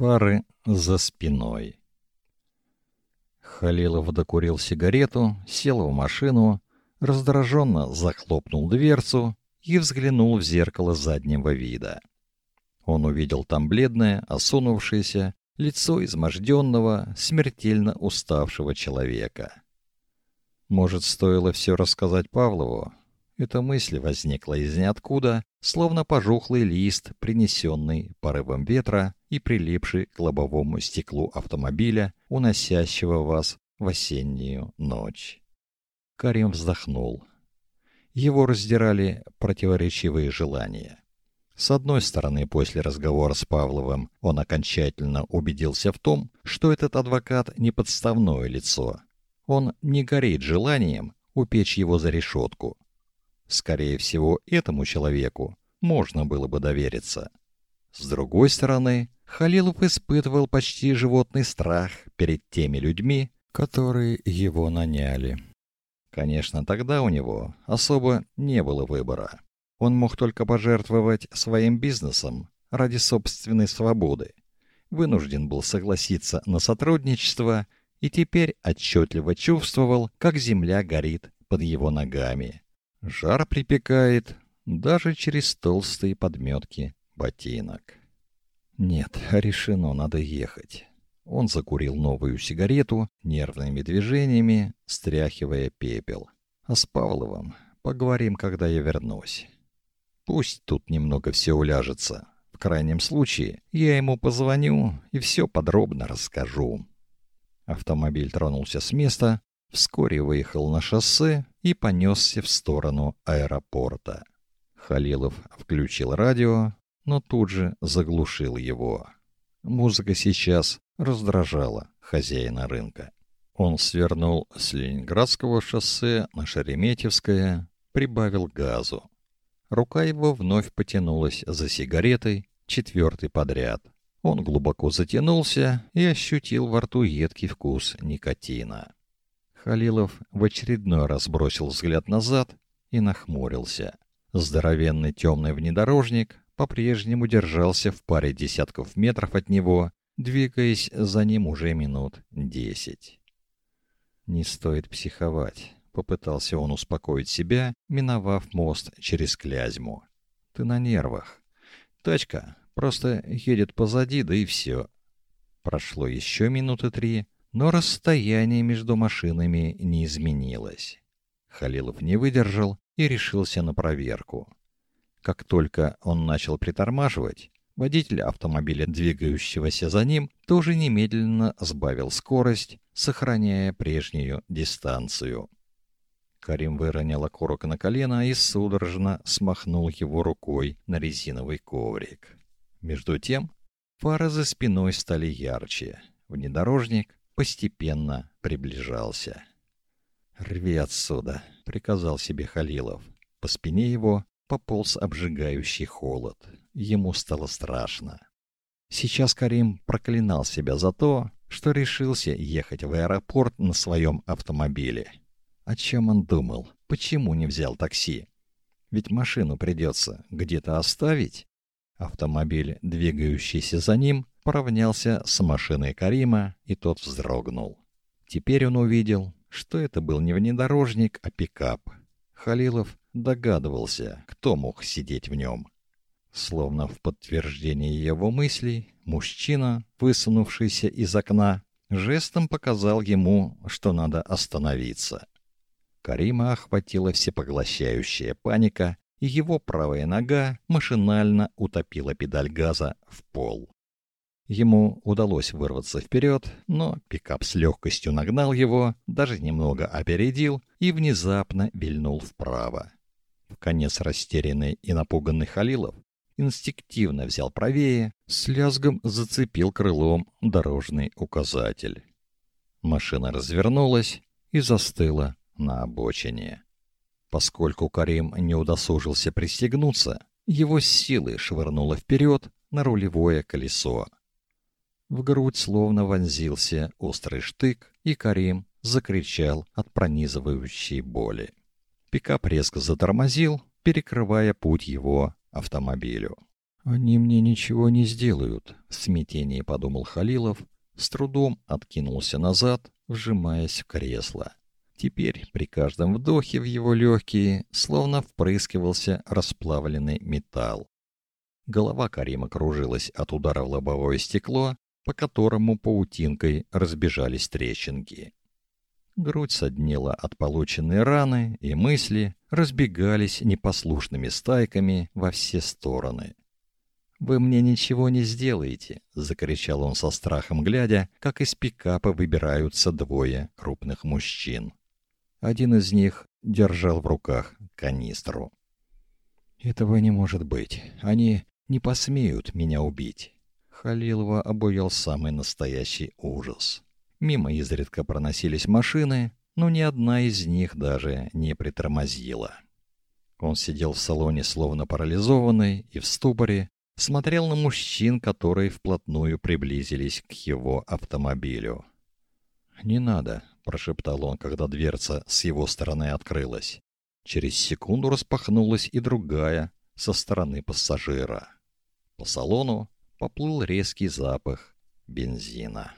Фары за спиной. Халилов докурил сигарету, сел в машину, раздраженно захлопнул дверцу и взглянул в зеркало заднего вида. Он увидел там бледное, осунувшееся лицо изможденного, смертельно уставшего человека. Может, стоило все рассказать Павлову? Эта мысль возникла из ниоткуда, словно пожухлый лист, принесенный порывом ветра и прилипший к лобовому стеклу автомобиля, уносящего вас в осеннюю ночь. Карим вздохнул. Его раздирали противоречивые желания. С одной стороны, после разговора с Павловым он окончательно убедился в том, что этот адвокат не подставное лицо. Он не горит желанием упечь его за решетку. Скорее всего, этому человеку можно было бы довериться. С другой стороны, Халилов испытывал почти животный страх перед теми людьми, которые его наняли. Конечно, тогда у него особо не было выбора. Он мог только пожертвовать своим бизнесом ради собственной свободы. Вынужден был согласиться на сотрудничество и теперь отчетливо чувствовал, как земля горит под его ногами. Жар припекает даже через толстые подметки ботинок. Нет, решено, надо ехать. Он закурил новую сигарету, нервными движениями стряхивая пепел. А с Павловым поговорим, когда я вернусь. Пусть тут немного все уляжется. В крайнем случае, я ему позвоню и все подробно расскажу. Автомобиль тронулся с места, вскоре выехал на шоссе и понесся в сторону аэропорта. Халилов включил радио, но тут же заглушил его. Музыка сейчас раздражала хозяина рынка. Он свернул с Ленинградского шоссе на Шереметьевское, прибавил газу. Рука его вновь потянулась за сигаретой, четвертый подряд. Он глубоко затянулся и ощутил во рту едкий вкус никотина. Халилов в очередной раз бросил взгляд назад и нахмурился. Здоровенный темный внедорожник по-прежнему держался в паре десятков метров от него, двигаясь за ним уже минут десять. Не стоит психовать, попытался он успокоить себя, миновав мост через Клязьму. Ты на нервах. Тачка просто едет позади, да и все. Прошло еще минуты три, но расстояние между машинами не изменилось. Халилов не выдержал и решился на проверку. Как только он начал притормаживать, водитель автомобиля, двигающегося за ним, тоже немедленно сбавил скорость, сохраняя прежнюю дистанцию. Карим выронил окурок на колено и судорожно смахнул его рукой на резиновый коврик. Между тем, фары за спиной стали ярче. Внедорожник постепенно приближался. «Рви отсюда», — приказал себе Халилов. По спине его пополз обжигающий холод. Ему стало страшно. Сейчас Карим проклинал себя за то, что решился ехать в аэропорт на своем автомобиле. О чем он думал? Почему не взял такси? Ведь машину придется где-то оставить. Автомобиль, двигающийся за ним, поравнялся с машиной Карима, и тот вздрогнул. Теперь он увидел, что это был не внедорожник, а пикап. Халилов догадывался, кто мог сидеть в нем. Словно в подтверждение его мыслей, мужчина, высунувшийся из окна, жестом показал ему, что надо остановиться. Карима охватила всепоглощающая паника, и его правая нога машинально утопила педаль газа в пол. Ему удалось вырваться вперед, но пикап с легкостью нагнал его, даже немного опередил и внезапно вильнул вправо. В конец растерянный и напуганный Халилов инстинктивно взял правее, с лязгом зацепил крылом дорожный указатель. Машина развернулась и застыла на обочине. Поскольку Карим не удосужился пристегнуться, его силой швырнуло вперед на рулевое колесо. В грудь словно вонзился острый штык, и Карим закричал от пронизывающей боли. Пикап резко затормозил, перекрывая путь его автомобилю. Они мне ничего не сделают, в смятении подумал Халилов, с трудом откинулся назад, вжимаясь в кресло. Теперь при каждом вдохе в его легкие словно впрыскивался расплавленный металл. Голова Карима кружилась от удара в лобовое стекло, по которому паутинкой разбежались трещинки. Грудь соднила от полученной раны, и мысли разбегались непослушными стайками во все стороны. «Вы мне ничего не сделаете!» — закричал он со страхом, глядя, как из пикапа выбираются двое крупных мужчин. Один из них держал в руках канистру. «Этого не может быть. Они не посмеют меня убить». Халилова обуял самый настоящий ужас. Мимо изредка проносились машины, но ни одна из них даже не притормозила. Он сидел в салоне словно парализованный и в ступоре, смотрел на мужчин, которые вплотную приблизились к его автомобилю. «Не надо», — прошептал он, когда дверца с его стороны открылась. Через секунду распахнулась и другая, со стороны пассажира. По салону поплыл резкий запах бензина.